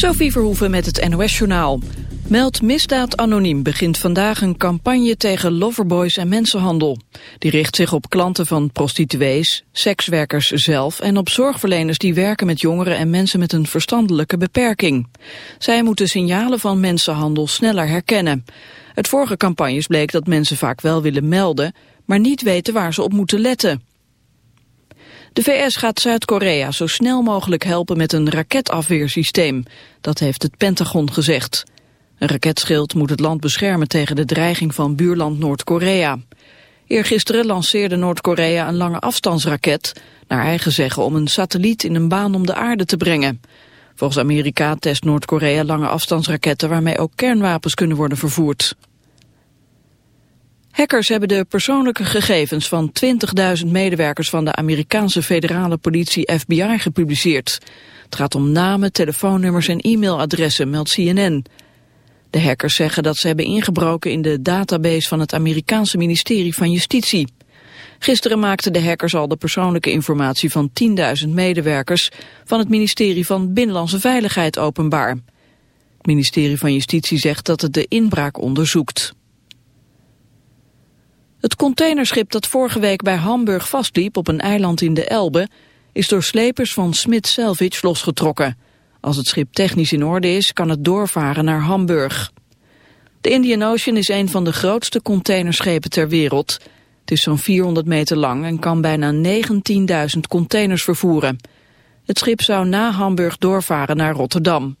Sophie Verhoeven met het NOS-journaal. Meld Misdaad Anoniem begint vandaag een campagne tegen loverboys en mensenhandel. Die richt zich op klanten van prostituees, sekswerkers zelf... en op zorgverleners die werken met jongeren en mensen met een verstandelijke beperking. Zij moeten signalen van mensenhandel sneller herkennen. Het vorige campagnes bleek dat mensen vaak wel willen melden... maar niet weten waar ze op moeten letten. De VS gaat Zuid-Korea zo snel mogelijk helpen met een raketafweersysteem. Dat heeft het Pentagon gezegd. Een raketschild moet het land beschermen tegen de dreiging van buurland Noord-Korea. Eergisteren lanceerde Noord-Korea een lange afstandsraket... naar eigen zeggen om een satelliet in een baan om de aarde te brengen. Volgens Amerika test Noord-Korea lange afstandsraketten... waarmee ook kernwapens kunnen worden vervoerd. Hackers hebben de persoonlijke gegevens van 20.000 medewerkers van de Amerikaanse federale politie FBI gepubliceerd. Het gaat om namen, telefoonnummers en e-mailadressen, meldt CNN. De hackers zeggen dat ze hebben ingebroken in de database van het Amerikaanse ministerie van Justitie. Gisteren maakten de hackers al de persoonlijke informatie van 10.000 medewerkers van het ministerie van Binnenlandse Veiligheid openbaar. Het ministerie van Justitie zegt dat het de inbraak onderzoekt. Het containerschip dat vorige week bij Hamburg vastliep op een eiland in de Elbe is door slepers van Smith Salvage losgetrokken. Als het schip technisch in orde is, kan het doorvaren naar Hamburg. De Indian Ocean is een van de grootste containerschepen ter wereld. Het is zo'n 400 meter lang en kan bijna 19.000 containers vervoeren. Het schip zou na Hamburg doorvaren naar Rotterdam.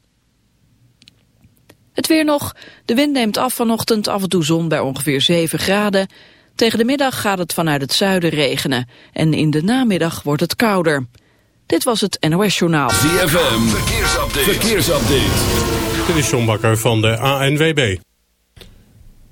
Het weer nog. De wind neemt af vanochtend, af en toe zon bij ongeveer 7 graden. Tegen de middag gaat het vanuit het zuiden regenen. En in de namiddag wordt het kouder. Dit was het NOS Journaal. ZFM, verkeersupdate. verkeersupdate. Dit is John Bakker van de ANWB.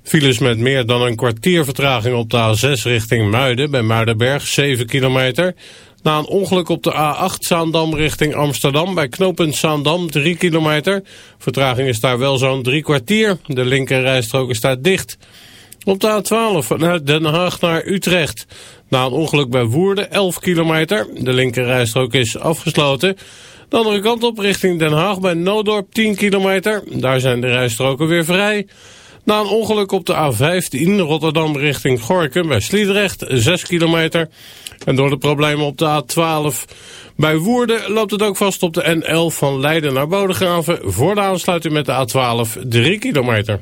Files met meer dan een kwartier vertraging op de A6 richting Muiden... bij Muidenberg, 7 kilometer... Na een ongeluk op de A8 Zaandam richting Amsterdam bij knooppunt Zaandam 3 kilometer. Vertraging is daar wel zo'n drie kwartier. De linkerrijstrook is daar dicht. Op de A12 vanuit Den Haag naar Utrecht. Na een ongeluk bij Woerden 11 kilometer. De linkerrijstrook is afgesloten. De andere kant op richting Den Haag bij Noodorp 10 kilometer. Daar zijn de rijstroken weer vrij. Na een ongeluk op de A15 Rotterdam richting Gorkum bij Sliedrecht 6 kilometer. En door de problemen op de A12 bij Woerden loopt het ook vast op de N11 van Leiden naar Bodegraven. Voor de aansluiting met de A12 3 kilometer.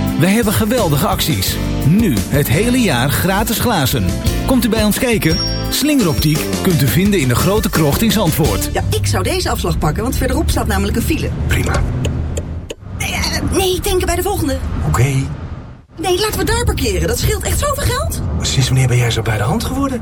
Wij hebben geweldige acties. Nu het hele jaar gratis glazen. Komt u bij ons kijken? Slingeroptiek kunt u vinden in de grote krocht in Zandvoort. Ja, ik zou deze afslag pakken, want verderop staat namelijk een file. Prima. Nee, uh, nee denken bij de volgende. Oké. Nee, laten we daar parkeren. Dat scheelt echt zoveel geld. Sinds wanneer ben jij zo bij de hand geworden?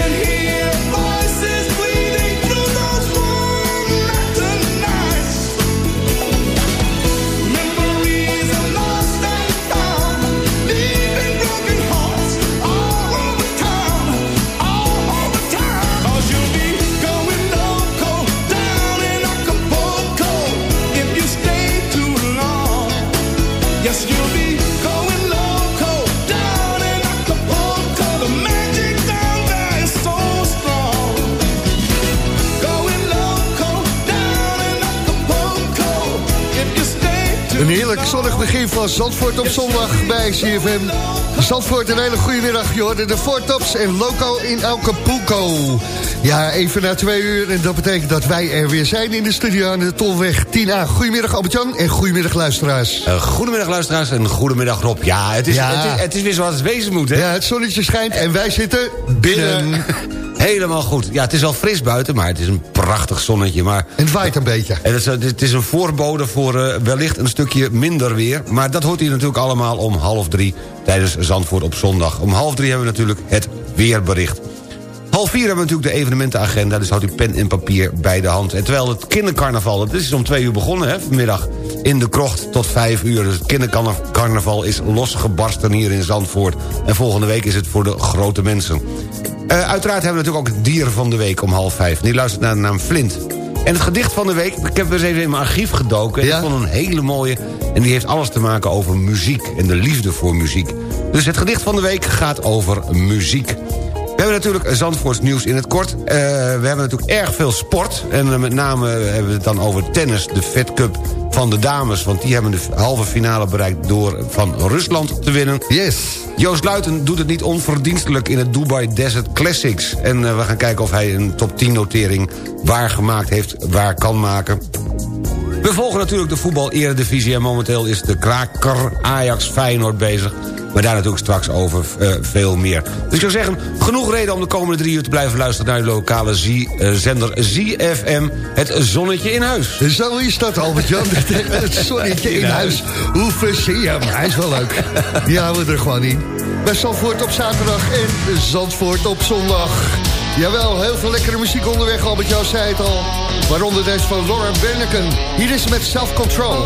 can hear van Zandvoort op zondag bij CFM. Zandvoort, een hele goede middag. Je hoorde de Tops en Loco in Acapulco. Ja, even na twee uur. En dat betekent dat wij er weer zijn in de studio aan de Tolweg 10A. Goedemiddag Albert-Jan en goedemiddag luisteraars. Uh, goedemiddag luisteraars en goedemiddag Rob. Ja, het is, Het, is, het is weer zoals het wezen moet, hè? Ja, het zonnetje schijnt en wij zitten binnen. Helemaal goed. Ja, het is al fris buiten, maar het is een prachtig zonnetje. Maar, en het waait een beetje. En het, is, het is een voorbode voor uh, wellicht een stukje minder weer. Maar dat hoort hier natuurlijk allemaal om half drie tijdens Zandvoort op zondag. Om half drie hebben we natuurlijk het weerbericht. Half vier hebben we natuurlijk de evenementenagenda, dus houdt u pen en papier bij de hand. En terwijl het kindercarnaval, dat is om twee uur begonnen hè, vanmiddag... in de krocht tot vijf uur. Dus het kindercarnaval is losgebarsten hier in Zandvoort. En volgende week is het voor de grote mensen. Uh, uiteraard hebben we natuurlijk ook het dier van de week om half vijf. Die luistert naar de naam Flint. En het gedicht van de week, ik heb eens even in mijn archief gedoken... en ik vond een hele mooie, en die heeft alles te maken over muziek... en de liefde voor muziek. Dus het gedicht van de week gaat over muziek. We hebben natuurlijk Zandvoorts nieuws in het kort. Uh, we hebben natuurlijk erg veel sport. En uh, met name hebben we het dan over tennis, de Fed Cup van de dames. Want die hebben de halve finale bereikt door van Rusland te winnen. Yes. Joost Luiten doet het niet onverdienstelijk in het Dubai Desert Classics. En uh, we gaan kijken of hij een top 10 notering waargemaakt heeft, waar kan maken. We volgen natuurlijk de voetbal-eredivisie... en momenteel is de kraker Ajax Feyenoord bezig... Maar daar natuurlijk straks over uh, veel meer. Dus ik zou zeggen, genoeg reden om de komende drie uur te blijven luisteren... naar de lokale zender ZFM, het zonnetje in huis. Zo is dat, Albert-Jan, het zonnetje in huis. Hoe versier je hem? Hij is wel leuk. Die houden we er gewoon in. Bij Zandvoort op zaterdag en Zandvoort op zondag. Jawel, heel veel lekkere muziek onderweg, Albert-Jan zei het al. Waaronder deze van Lauren Berneken. Hier is met Self Control.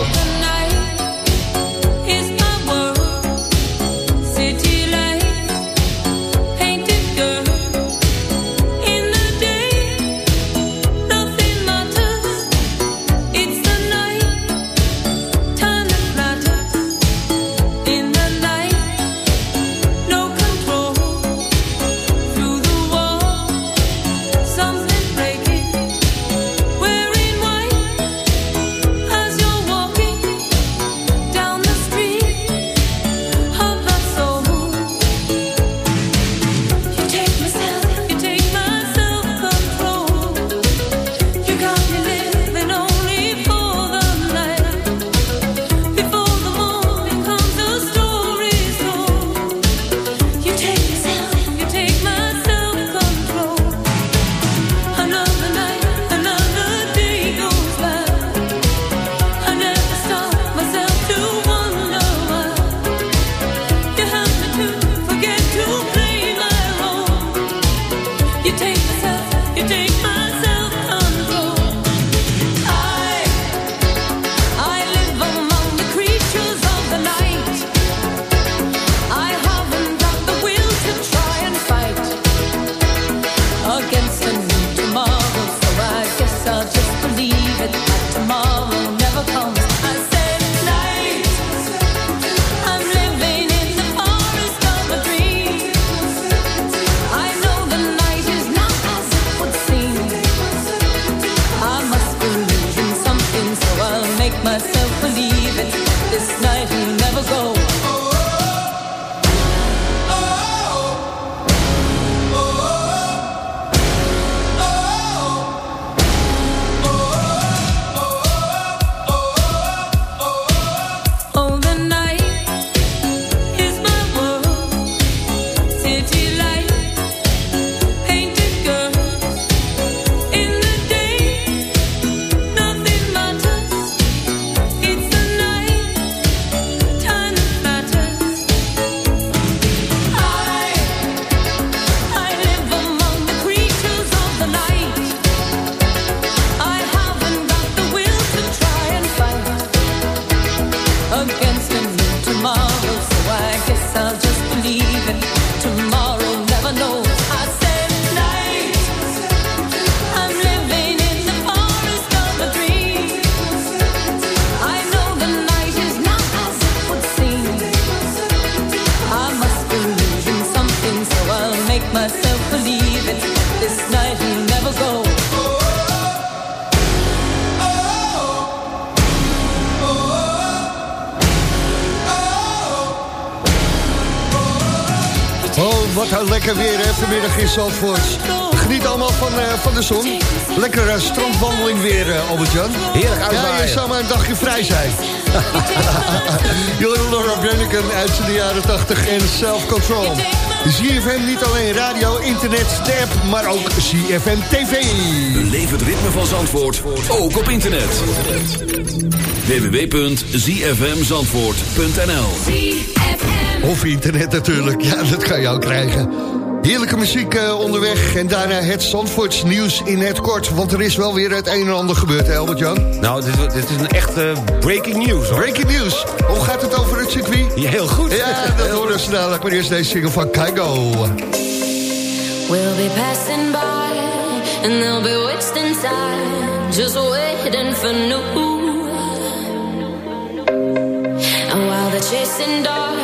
Wat een lekker weer hè, vanmiddag in Zandvoort. Geniet allemaal van, uh, van de zon. Lekker uh, strandwandeling weer, uh, Albert-Jan. Heerlijk uitwaaien. Ja, je zou maar een dagje vrij zijn. Jullie Laura Brenneken uit de jaren 80 en Self Control. ZFM niet alleen radio, internet, app, maar ook ZFM TV. Beleef het ritme van Zandvoort, ook op internet. www.zfmzandvoort.nl Of internet natuurlijk, ja, dat kan je ook krijgen. Heerlijke muziek uh, onderweg en daarna het Zandvoorts nieuws in het kort. Want er is wel weer het een en ander gebeurd, hè Albert-Jan? Nou, dit, dit, is een echte breaking news, hoor. Breaking news. Hoe gaat het over het circuit? Ja, heel goed. Ja, dat horen ze dadelijk. Maar eerst deze single van Kaigo. We'll be passing by And they'll be wasting time Just waiting for new And while they're chasing dogs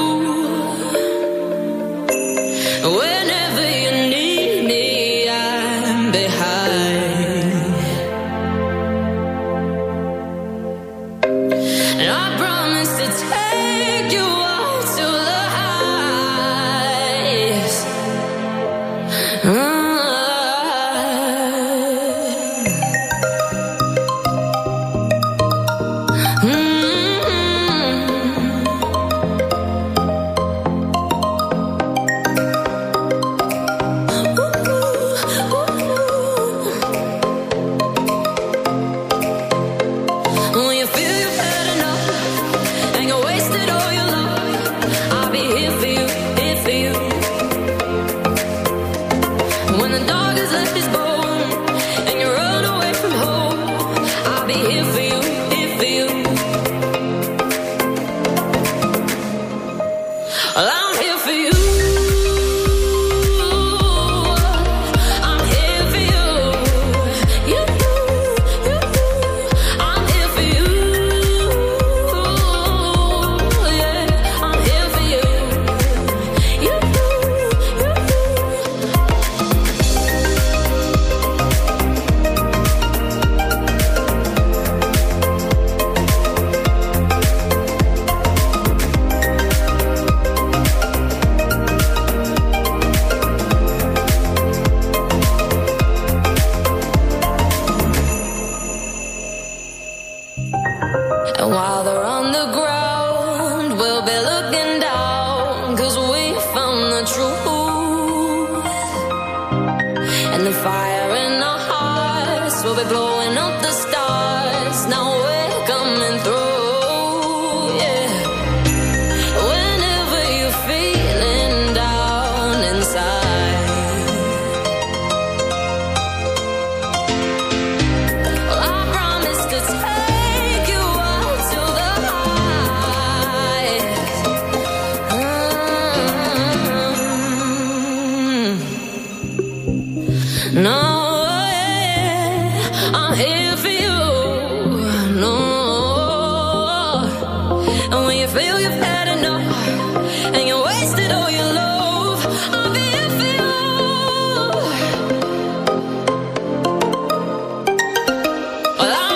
Well,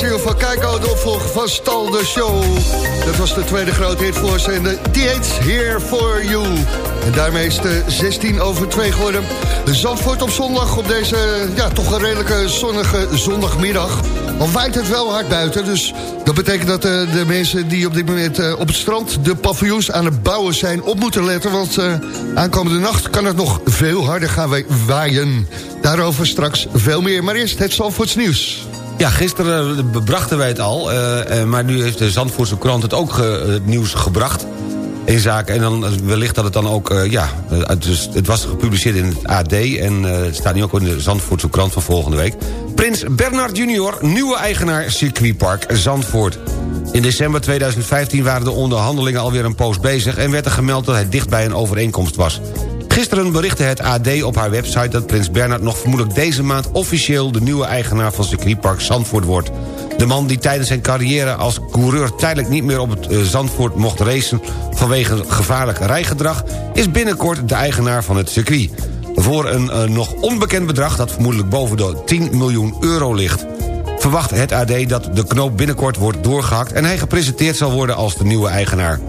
single van Keiko, de opvolger van Stal de Show. Dat was de tweede grote hit voor ze. En de Here For You. En daarmee is de 16 over 2 geworden. De Zandvoort op zondag op deze, ja, toch een redelijke zonnige zondagmiddag. Al waait het wel hard buiten, dus dat betekent dat eh, de mensen die op dit moment eh, op het strand de paviljoens aan het bouwen zijn op moeten letten. Want eh, aankomende nacht kan het nog veel harder gaan wa- waaien. Daarover straks veel meer. Maar eerst het Zandvoorts nieuws. Ja, gisteren brachten wij het al, eh, eh, maar nu heeft de Zandvoortse krant het ook het nieuws gebracht. In zaken, en dan eh, wellicht dat het dan ook, ja, het, dus, het was gepubliceerd in het AD... en het staat nu ook in de Zandvoortse krant van volgende week. Prins Bernard junior, nieuwe eigenaar circuitpark Zandvoort. In december 2015 waren de onderhandelingen alweer een poos bezig... en werd er gemeld dat hij dicht bij een overeenkomst was. Gisteren berichtte het AD op haar website dat prins Bernard nog vermoedelijk deze maand officieel de nieuwe eigenaar van circuitpark Zandvoort wordt. De man die tijdens zijn carrière als coureur tijdelijk niet meer op het eh, Zandvoort mocht racen... vanwege gevaarlijk rijgedrag, is binnenkort de eigenaar van het circuit. Voor een uh, nog onbekend bedrag dat vermoedelijk boven de 10 miljoen euro ligt. Verwacht het AD dat de knoop binnenkort wordt doorgehakt... en hij gepresenteerd zal worden als de nieuwe eigenaar.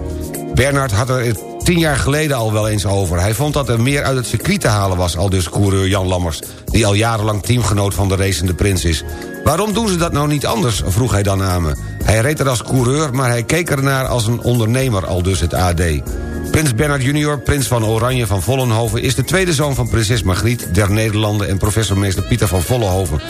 Bernard had er tien jaar geleden al wel eens over. Hij vond dat er meer uit het circuit te halen was, al dus coureur Jan Lammers... die al jarenlang teamgenoot van de racende prins is. Waarom doen ze dat nou niet anders, vroeg hij dan aan me. Hij reed er als coureur, maar hij keek ernaar als een ondernemer, al dus het AD. Prins Bernard junior, prins van Oranje van Vollenhoven... is de tweede zoon van prinses Margriet der Nederlanden... en professormeester Pieter van Vollenhoven.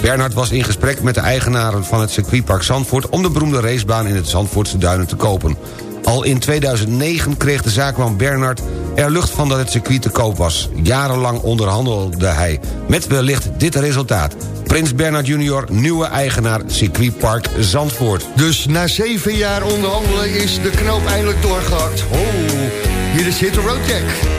Bernhard was in gesprek met de eigenaren van het circuitpark Zandvoort... om de beroemde racebaan in het Zandvoortse Duinen te kopen. Al in 2009 kreeg de zaakman Bernard er lucht van dat het circuit te koop was. Jarenlang onderhandelde hij, met wellicht dit resultaat. Prins Bernard junior, nieuwe eigenaar circuitpark Zandvoort. Dus na zeven jaar onderhandelen is de knoop eindelijk doorgehakt. Oh, hier is Hit the Road Jack.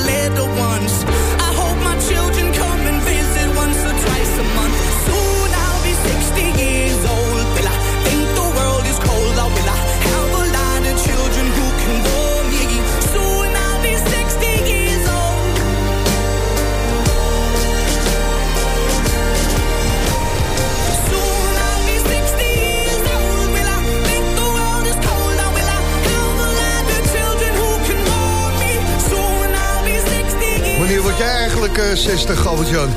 jij eigenlijk eh, 60, Albert-Jan?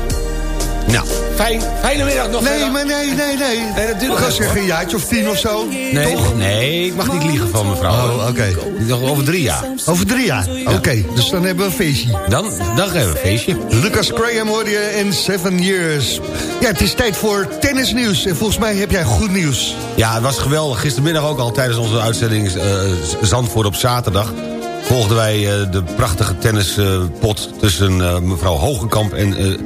Nou, fijn, fijne middag nog. Nee, verder. maar nee, nee, nee. Nee, dat duurt nog zeggen hoor. een jaartje of tien of zo. Nee, Toch? nee, ik mag niet liegen van mevrouw. Oh, oké. Nog over drie jaar. Over drie jaar? Oké, dus dan hebben we een feestje. Dan, dan geven we een feestje. Lucas Graham hoorde je in Seven Years. Ja, het is tijd voor tennisnieuws. En volgens mij heb jij goed nieuws. Ja, het was geweldig. Gistermiddag ook al tijdens onze uitzending eh, Zandvoort op zaterdag... volgden wij eh, de prachtige tennispot tussen eh, mevrouw Hogenkamp en eh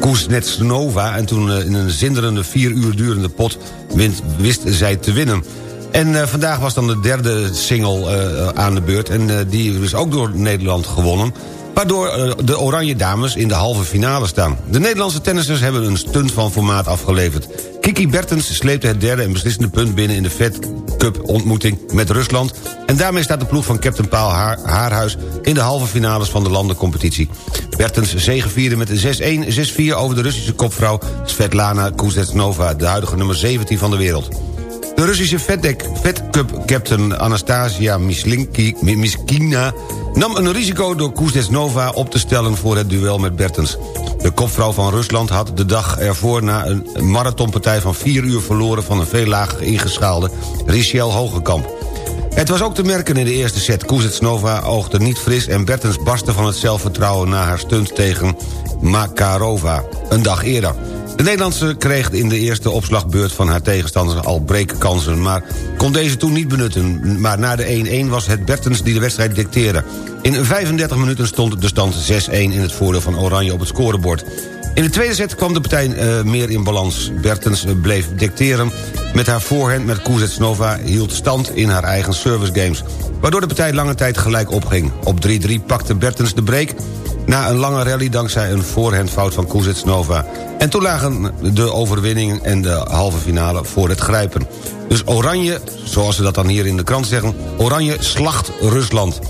Kuznetsnova. En toen in een zinderende vier uur durende pot wint, wist zij te winnen. En vandaag was dan de derde single aan de beurt. En die is ook door Nederland gewonnen. Waardoor eh, de Oranje Dames in de halve finale staan. De Nederlandse tennissers hebben een stunt van formaat afgeleverd. Kiki Bertens sleepte het derde en beslissende punt binnen... in de Fed Cup ontmoeting met Rusland. En daarmee staat de ploeg van Captain Paul Haar Haarhuis... in de halve finales van de landencompetitie. Bertens zegevierde met 6-1, 6-4 over de Russische kopvrouw... Svetlana Kuznetsova, de huidige nummer 17 van de wereld. De Russische Fed, Fed Cup captain Anastasia Miskina... nam een risico door Kuznetsova op te stellen voor het duel met Bertens. De kopvrouw van Rusland had de dag ervoor na een marathonpartij van 4 uur verloren... van een veel lager ingeschaalde Richel Hogekamp. Het was ook te merken in de eerste set. Kuznetsova oogde niet fris en Bertens barstte van het zelfvertrouwen... na haar stunt tegen Makarova, een dag eerder. De Nederlandse kreeg in de eerste opslagbeurt van haar tegenstanders al breekkansen... maar kon deze toen niet benutten. Maar na de 1-1 was het Bertens die de wedstrijd dicteerde. In 35 minuten stond de stand 6-1 in het voordeel van Oranje op het scorebord. In de tweede set kwam de partij eh, meer in balans. Bertens eh, bleef dicteren met haar voorhand met Kuznetsova... hield stand in haar eigen service games. Waardoor de partij lange tijd gelijk opging. Op 3-3 pakte Bertens de break... na een lange rally dankzij een voorhandfout van Kuznetsova. En toen lagen de overwinning en de halve finale voor het grijpen. Dus Oranje, zoals ze dat dan hier in de krant zeggen... Oranje slacht Rusland.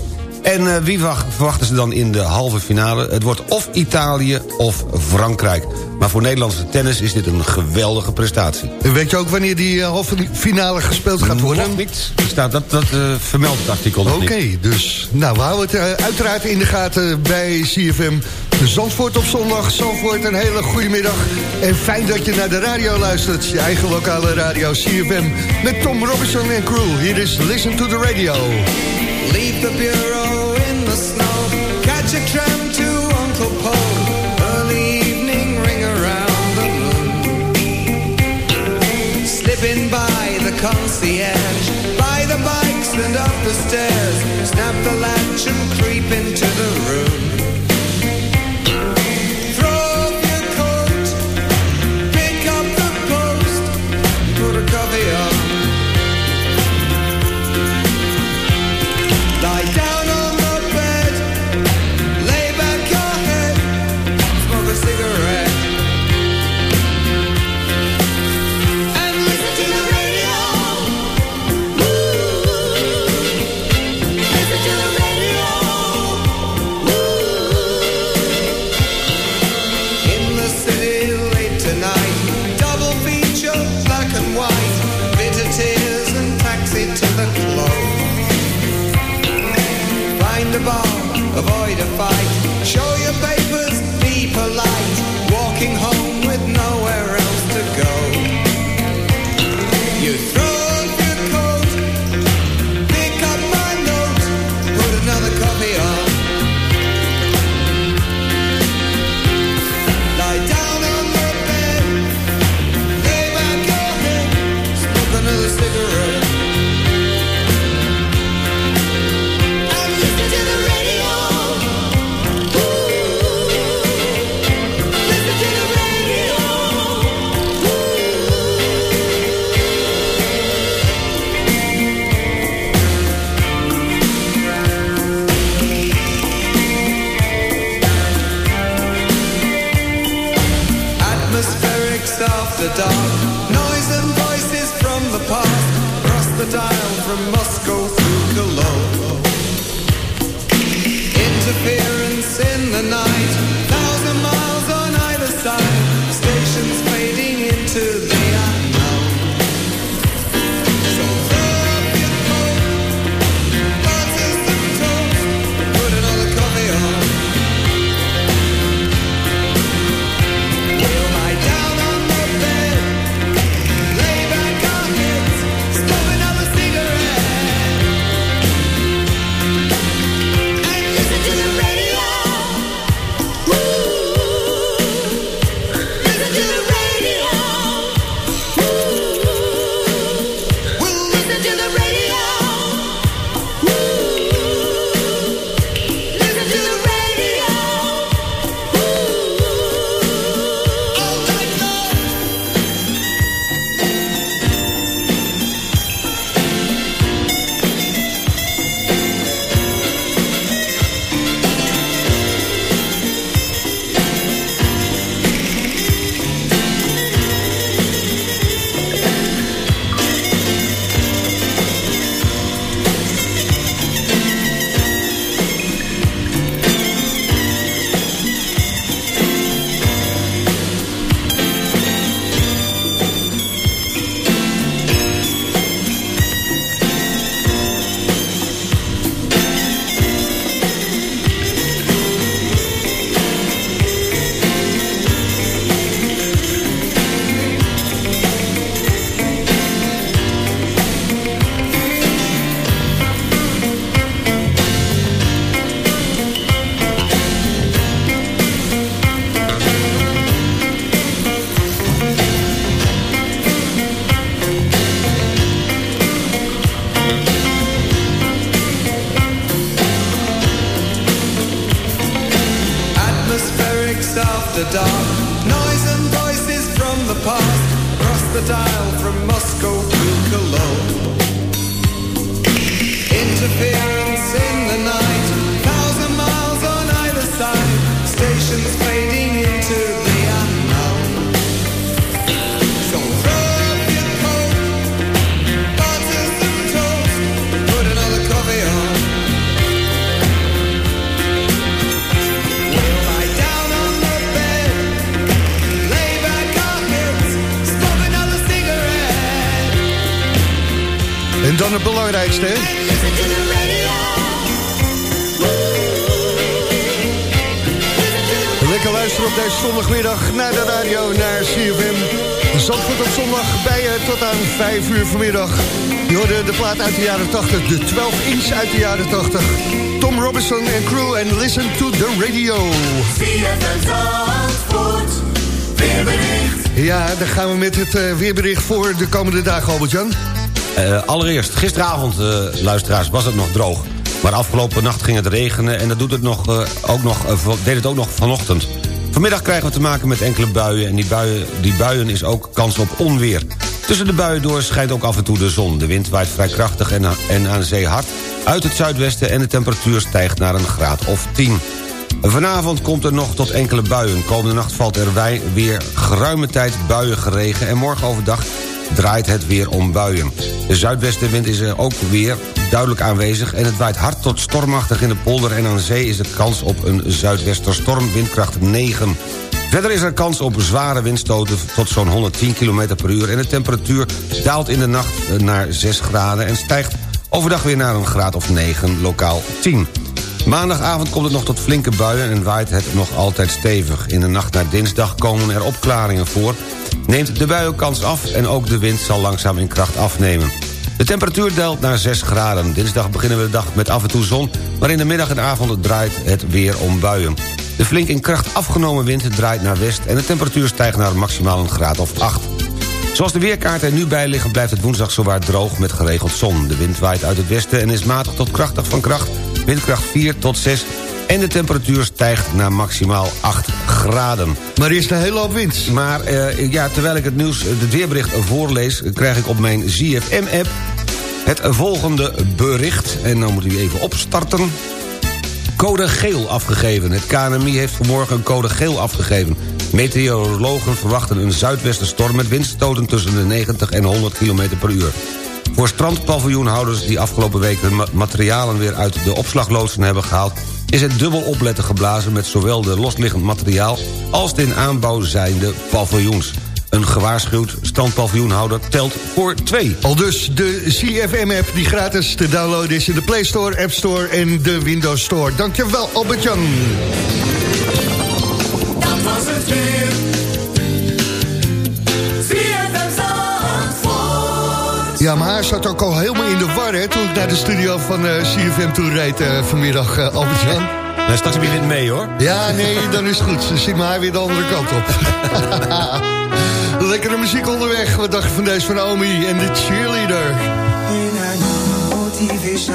En eh, wie wacht- verwachten ze dan in de halve finale? Het wordt of Italië of Frankrijk. Maar voor Nederlandse tennis is dit een geweldige prestatie. En weet je ook wanneer die eh, halve finale gespeeld gaat worden? Nog niet. Staat, dat dat eh, vermeldt het artikel nog Oké, dus nou, we houden het uiteraard in de gaten bij CFM. Zandvoort op zondag. Zandvoort, een hele goede middag. En fijn dat je naar de radio luistert. Je eigen lokale radio CFM. Met Tom Robinson en crew. Hier is Listen to the Radio. Leave the bureau concierge. By the bikes and up the stairs. Snap the latch and creep into the room. Het belangrijkste, hè? Lekker luisteren op deze zondagmiddag naar de radio, naar CFM. Zandvoort op zondag bij je tot aan 5 uur vanmiddag. Je hoorde de plaat uit de jaren 80, de 12 inch uit de jaren 80. Tom Robinson en crew en listen to the radio. Ja, dan gaan we met het eh, weerbericht voor de komende dagen, Albert-Jan. Eh, allereerst, gisteravond, eh, luisteraars, was het nog droog. Maar afgelopen nacht ging het regenen en dat doet het nog, eh, ook nog, deed het ook nog vanochtend. Vanmiddag krijgen we te maken met enkele buien... en die buien, die buien is ook kans op onweer. Tussen de buien door schijnt ook af en toe de zon. De wind waait vrij krachtig en, en aan zee hard uit het zuidwesten... en de temperatuur stijgt naar een graad of 10. Vanavond komt er nog tot enkele buien. Komende nacht valt er weer geruime tijd buien geregen... en morgen overdag draait het weer om buien. De zuidwestenwind is ook weer duidelijk aanwezig... en het waait hard tot stormachtig in de polder... en aan zee is de kans op een zuidwesterstorm windkracht 9. Verder is er kans op zware windstoten tot zo'n 110 km per uur... en de temperatuur daalt in de nacht naar 6 graden... en stijgt overdag weer naar een graad of 9, lokaal 10. Maandagavond komt het nog tot flinke buien en waait het nog altijd stevig. In de nacht naar dinsdag komen er opklaringen voor. Neemt de buienkans af en ook de wind zal langzaam in kracht afnemen. De temperatuur daalt naar 6 graden. Dinsdag beginnen we de dag met af en toe zon... maar in de middag en avond draait het weer om buien. De flink in kracht afgenomen wind draait naar west... en de temperatuur stijgt naar maximaal een graad of 8. Zoals de weerkaarten er nu bij liggen blijft het woensdag zowaar droog met geregeld zon. De wind waait uit het westen en is matig tot krachtig van kracht. Windkracht 4 tot 6 en de temperatuur stijgt naar maximaal 8 graden. Maar is een hele hoop wind. Maar eh, ja, terwijl ik het nieuws, het weerbericht voorlees... krijg ik op mijn ZFM-app het volgende bericht. En dan moet u even opstarten. Code geel afgegeven. Het KNMI heeft vanmorgen een code geel afgegeven. Meteorologen verwachten een zuidwestenstorm met windstoten tussen de 90 en 100 km per uur. Voor strandpaviljoenhouders die afgelopen weken ma- materialen weer uit de opslagloodsen hebben gehaald... is het dubbel opletten geblazen met zowel de losliggend materiaal... als de in aanbouw zijnde paviljoens. Een gewaarschuwd strandpaviljoenhouder telt voor twee. Al dus de CFM-app die gratis te downloaden is in de Play Store, App Store en de Windows Store. Dankjewel Albert-Jan. Dat was het weer. Ja, maar hij zat ook al helemaal in de war hè, toen ik naar de studio van eh, CFM toe reed eh, vanmiddag, eh, Albert-Jan. Nee, straks heb je dit mee hoor. Ja, nee, dan is het goed. Dan ziet maar weer de andere kant op. Lekkere muziek onderweg. Wat dacht je van deze van Naomi en de cheerleader? motivation.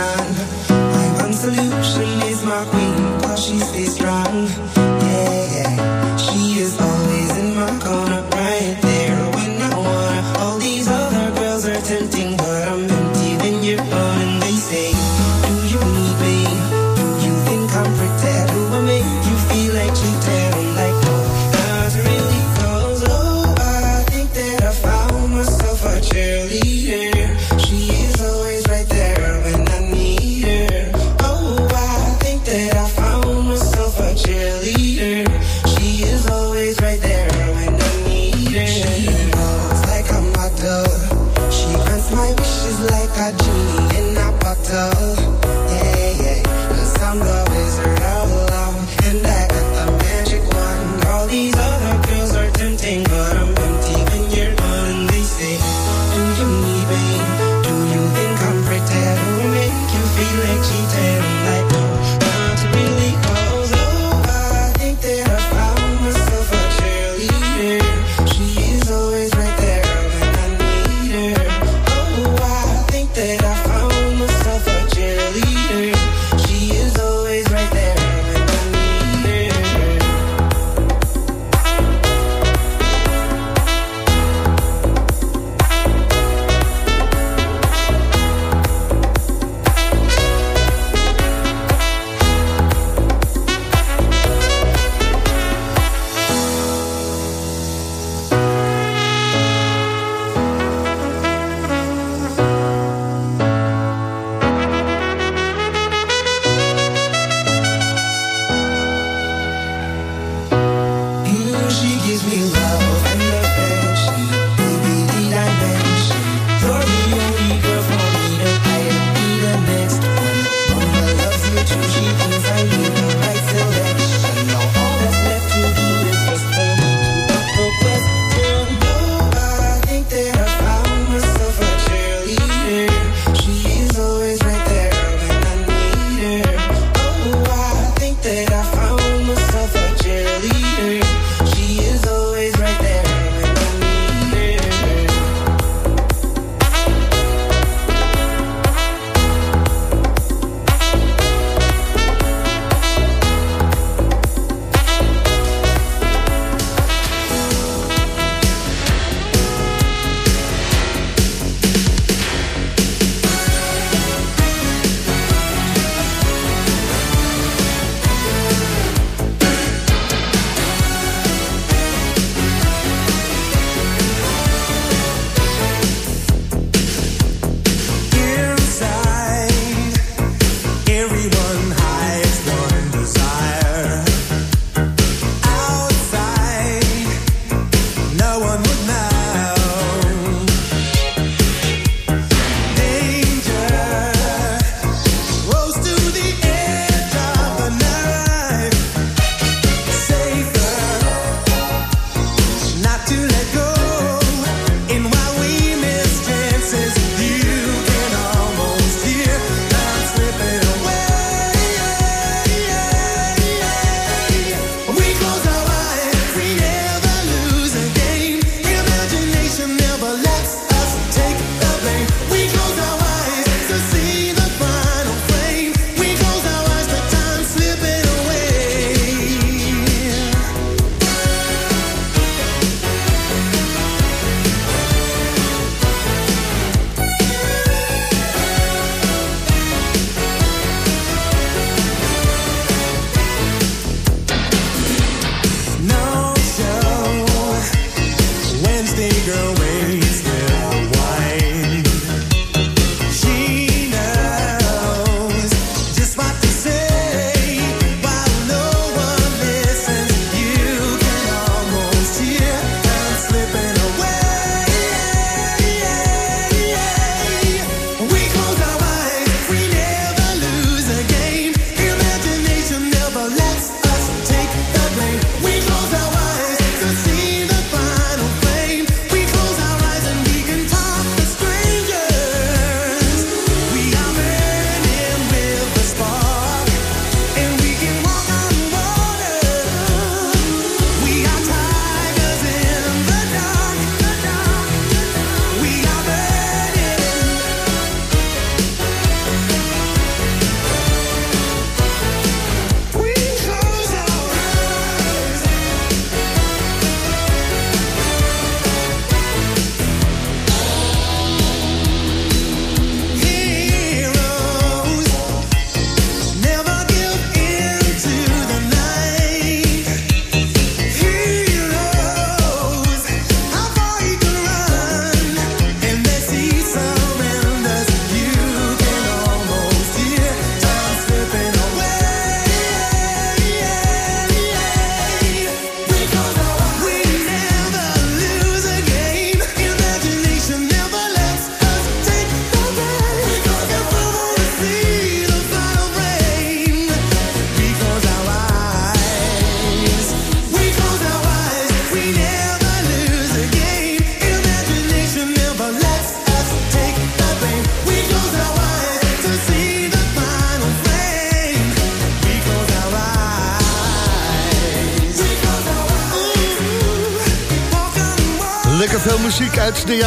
My one solution is my queen, cause she stays strong. Yeah, yeah. She is always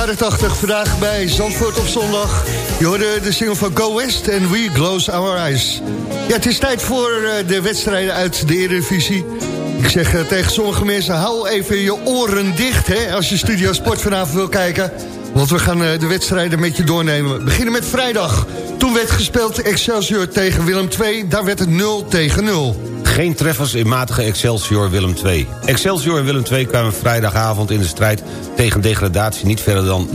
jaren 80. Vandaag bij Zandvoort op zondag. Je hoorde de single van Go West en We Close Our Eyes. Ja, het is tijd voor eh, de wedstrijden uit de Eredivisie. Ik zeg eh, tegen sommige mensen, hou even je oren dicht... Hè, als je Studio Sport vanavond wil kijken. Want we gaan eh, de wedstrijden met je doornemen. We beginnen met vrijdag. Toen werd gespeeld Excelsior tegen Willem II. Daar werd het 0 tegen 0. Geen treffers in matige Excelsior Willem II. Excelsior en Willem II kwamen vrijdagavond in de strijd tegen degradatie niet verder dan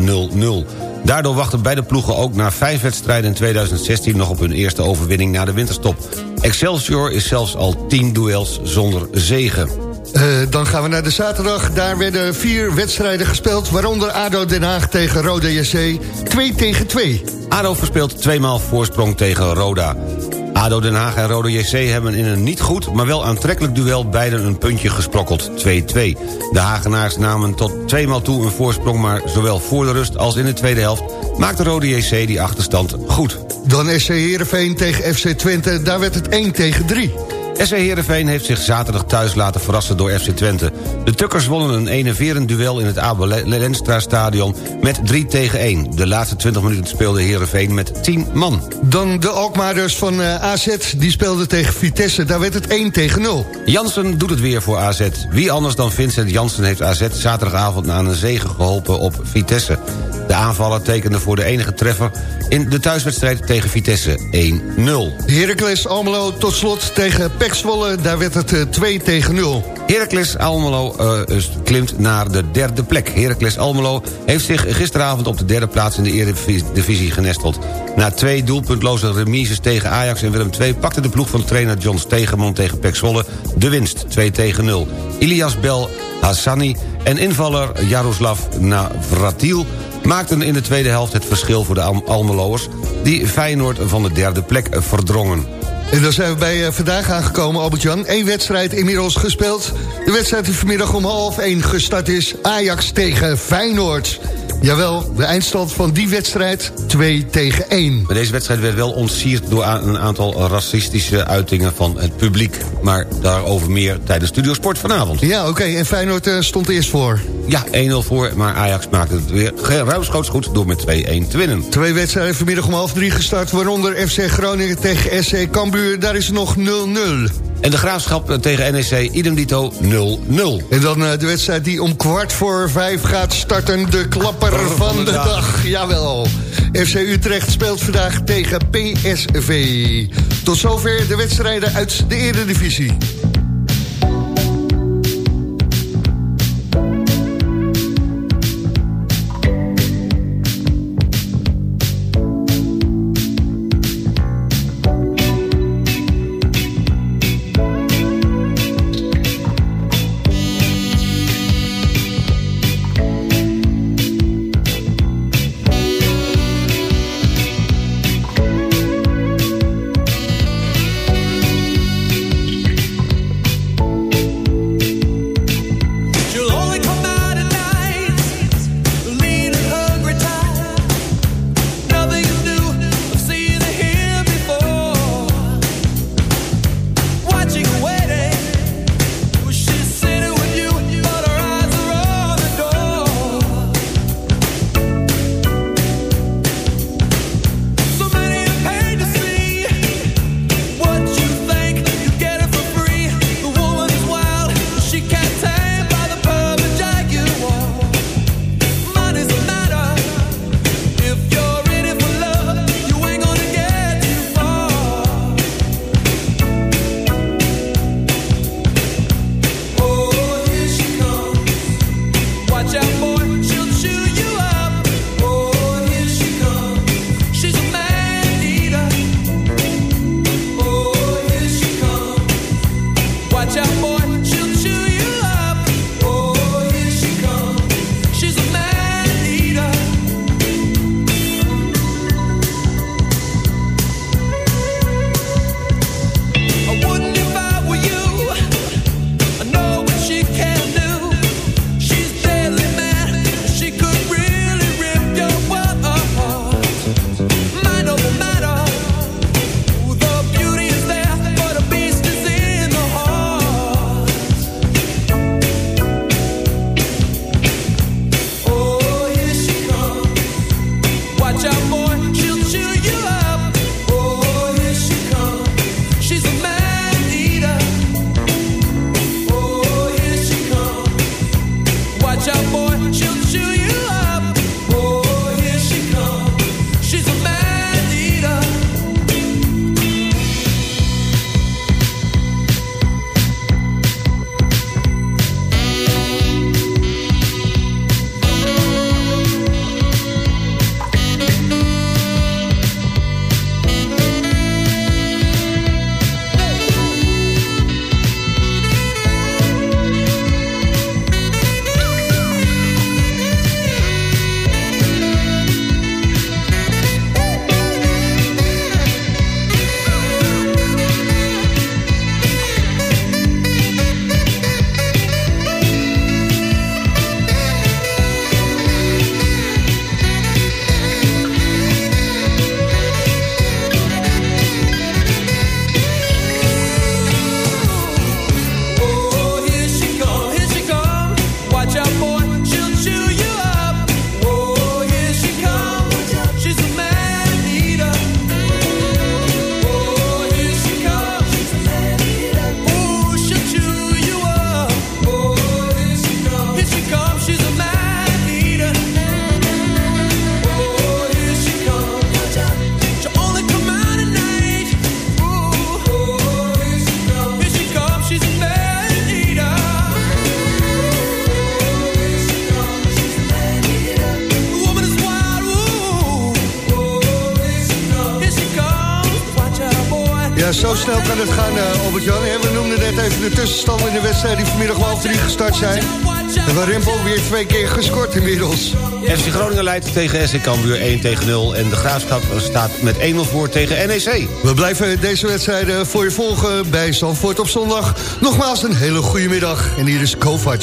0-0. Daardoor wachten beide ploegen ook na vijf wedstrijden in 2016 nog op hun eerste overwinning na de winterstop. Excelsior is zelfs al tien duels zonder zegen. Eh, dan gaan we naar de zaterdag. Daar werden vier wedstrijden gespeeld. Waaronder ADO Den Haag tegen Roda JC. 2 tegen 2. ADO verspeelt tweemaal voorsprong tegen Roda. ADO Den Haag en Roda JC hebben in een niet goed, maar wel aantrekkelijk duel beiden een puntje gesprokkeld, 2-2. De Hagenaars namen tot tweemaal toe een voorsprong, maar zowel voor de rust als in de tweede helft maakte Roda JC die achterstand goed. Dan SC Heerenveen tegen FC Twente. Daar werd het 1 tegen 3. SC Heerenveen heeft zich zaterdag thuis laten verrassen door FC Twente. De Tukkers wonnen een enerverend duel in het Abel Lenstra stadion met 3 tegen 1. De laatste 20 minuten speelde Heerenveen met 10 man. Dan de Alkmaarders van eh, AZ. Die speelden tegen Vitesse. Daar werd het 1 tegen 0. Jansen doet het weer voor AZ. Wie anders dan Vincent Jansen heeft AZ zaterdagavond na een zege geholpen op Vitesse. De aanvaller tekende voor de enige treffer in de thuiswedstrijd tegen Vitesse 1-0. Heracles Almelo tot slot tegen Pek Zwolle. Daar werd het eh, 2 tegen 0. Heracles Almelo eh, klimt naar de derde plek. Heracles Almelo heeft zich gisteravond op de derde plaats in de Eredivisie genesteld. Na twee doelpuntloze remises tegen Ajax en Willem II... pakte de ploeg van trainer John Stegeman tegen Pek Zwolle de winst, 2 tegen 0. Ilias Bel Hassani en invaller Jaroslav Navratil maakten in de tweede helft het verschil voor de Al- Almeloers... die Feyenoord van de derde plek verdrongen. En dan zijn we bij eh, vandaag aangekomen, Albert-Jan. Eén wedstrijd inmiddels gespeeld. De wedstrijd die vanmiddag om half één gestart is. Ajax tegen Feyenoord. Jawel, de eindstand van die wedstrijd 2 tegen 1. Maar deze wedstrijd werd wel ontsierd door een aantal racistische uitingen van het publiek. Maar daarover meer tijdens Studio Sport vanavond. Ja, oké. En Feyenoord eh, stond eerst voor. Ja, 1-0 voor, maar Ajax maakte het weer ruimschoots goed door met 2-1 te winnen. Twee wedstrijden vanmiddag om half drie gestart. Waaronder FC Groningen tegen SC Cambuur. Daar is nog 0-0. En de Graafschap tegen NEC, idem dito 0-0. En dan eh, de wedstrijd die om kwart voor vijf gaat starten. De klapper van de dag. Jawel. FC Utrecht speelt vandaag tegen PSV. Tot zover de wedstrijden uit de Eredivisie. Tussenstand in de wedstrijd... die vanmiddag om half drie gestart zijn. En waar Rempel weer twee keer gescoord inmiddels. FC Groningen leidt tegen SC Cambuur 1 tegen 0... en de Graafschap staat met 1-0 voor tegen NEC. We blijven deze wedstrijden voor je volgen bij Zandvoort op zondag. Nogmaals een hele goede middag. En hier is Kovac.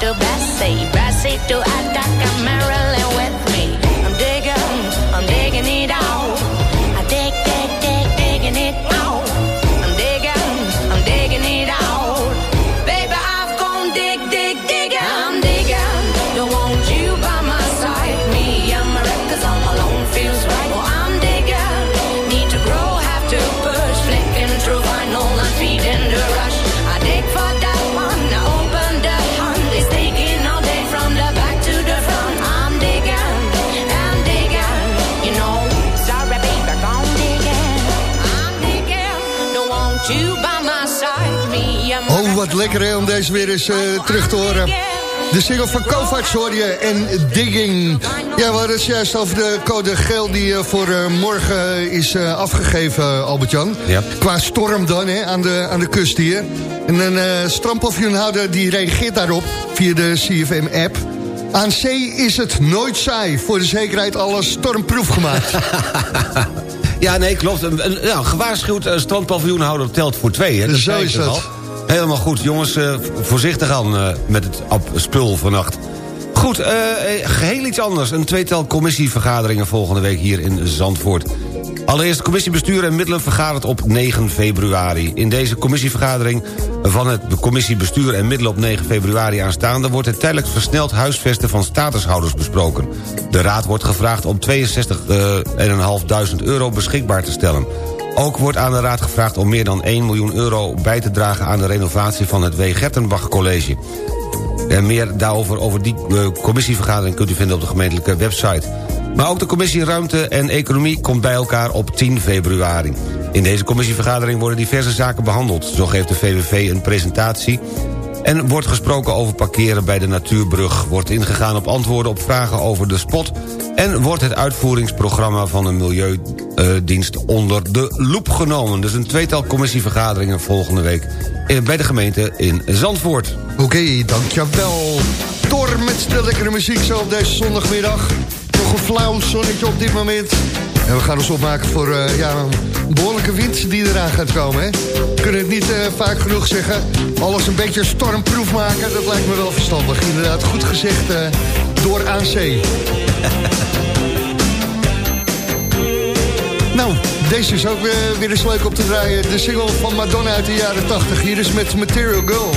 to bassy Bessie to attack a Marilyn with wat lekker hè, om deze weer eens eh, terug te horen. De single van Kovac hoor je en Digging. Ja, we hadden het juist over de code geel die eh, voor eh, morgen is afgegeven, Albert-Jan. Ja. Qua storm dan, hè, aan de, aan de kust hier. En een strandpaviljoenhouder die reageert daarop via de CFM-app. Aan zee is het nooit saai. Voor de zekerheid alles stormproef gemaakt. Ja, nee, klopt. Een, een, ja, gewaarschuwd uh, strandpaviljoenhouder telt voor twee. Hè? Zo zei is net dat. Al. Helemaal goed. Jongens, eh, voorzichtig aan eh, met het spul vannacht. Goed, eh, geheel iets anders. Een tweetal commissievergaderingen volgende week hier in Zandvoort. Allereerst commissie Bestuur en Middelen vergadert op 9 februari. In deze commissievergadering van het commissie Bestuur en Middelen op 9 februari aanstaande... wordt het tijdelijk versneld huisvesten van statushouders besproken. De raad wordt gevraagd om 62.500 euro beschikbaar te stellen. Ook wordt aan de raad gevraagd om meer dan 1 miljoen euro bij te dragen... aan de renovatie van het W. Gertenbach College. Meer daarover over die eh, commissievergadering kunt u vinden op de gemeentelijke website. Maar ook de commissie Ruimte en Economie komt bij elkaar op 10 februari. In deze commissievergadering worden diverse zaken behandeld. Zo geeft de VVV een presentatie en wordt gesproken over parkeren bij de Natuurbrug. Wordt ingegaan op antwoorden op vragen over de spot... en wordt het uitvoeringsprogramma van de Milieudienst onder de loep genomen. Dus een tweetal commissievergaderingen volgende week... eh, bij de gemeente in Zandvoort. Oké, dankjewel. Door met de lekkere muziek zo op deze zondagmiddag. Nog een flauw zonnetje op dit moment. En we gaan ons opmaken voor eh, ja, een behoorlijke wind die eraan gaat komen. Hè? We kunnen het niet eh, vaak genoeg zeggen. Alles een beetje stormproef maken, dat lijkt me wel verstandig. Inderdaad, goed gezegd door aan nou, deze is ook weer, weer eens leuk op te draaien. De single van Madonna uit de jaren 80. Hier is met Material Girl.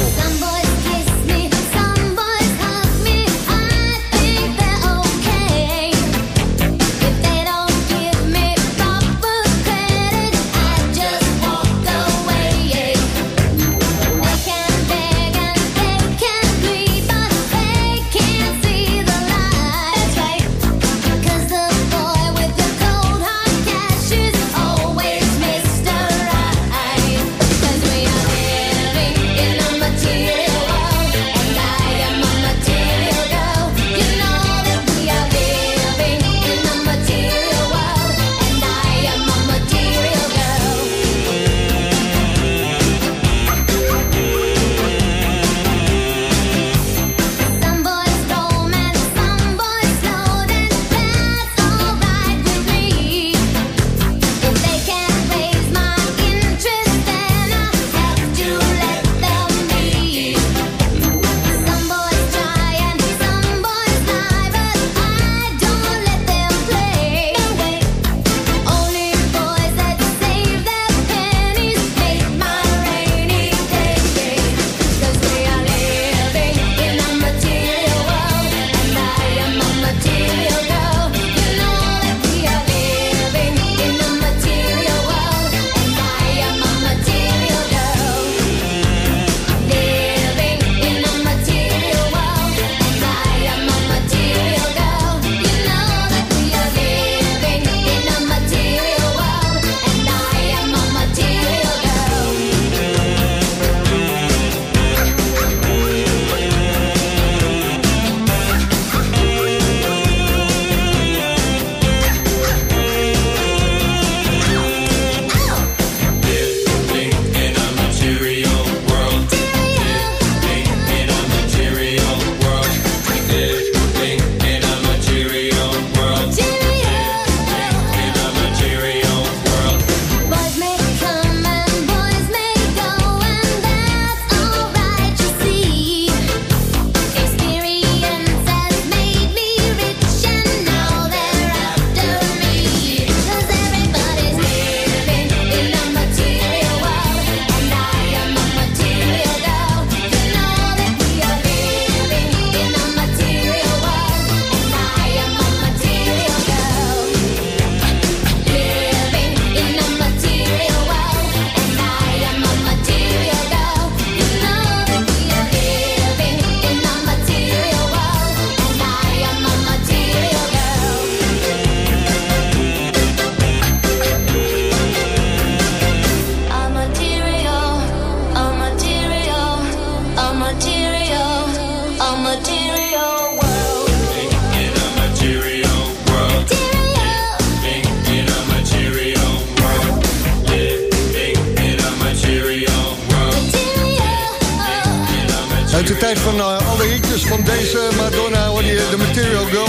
Van eh, alle hitjes van deze Madonna hoor je de Material Girl.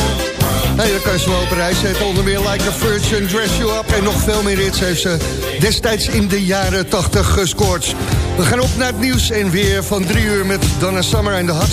Nee, dan kan je ze wel op reis zetten. Onder meer Like a Virgin, Dress You Up en nog veel meer hits heeft ze destijds in de jaren 80 gescoord. We gaan op naar het nieuws en weer van drie uur met Donna Summer en de Hot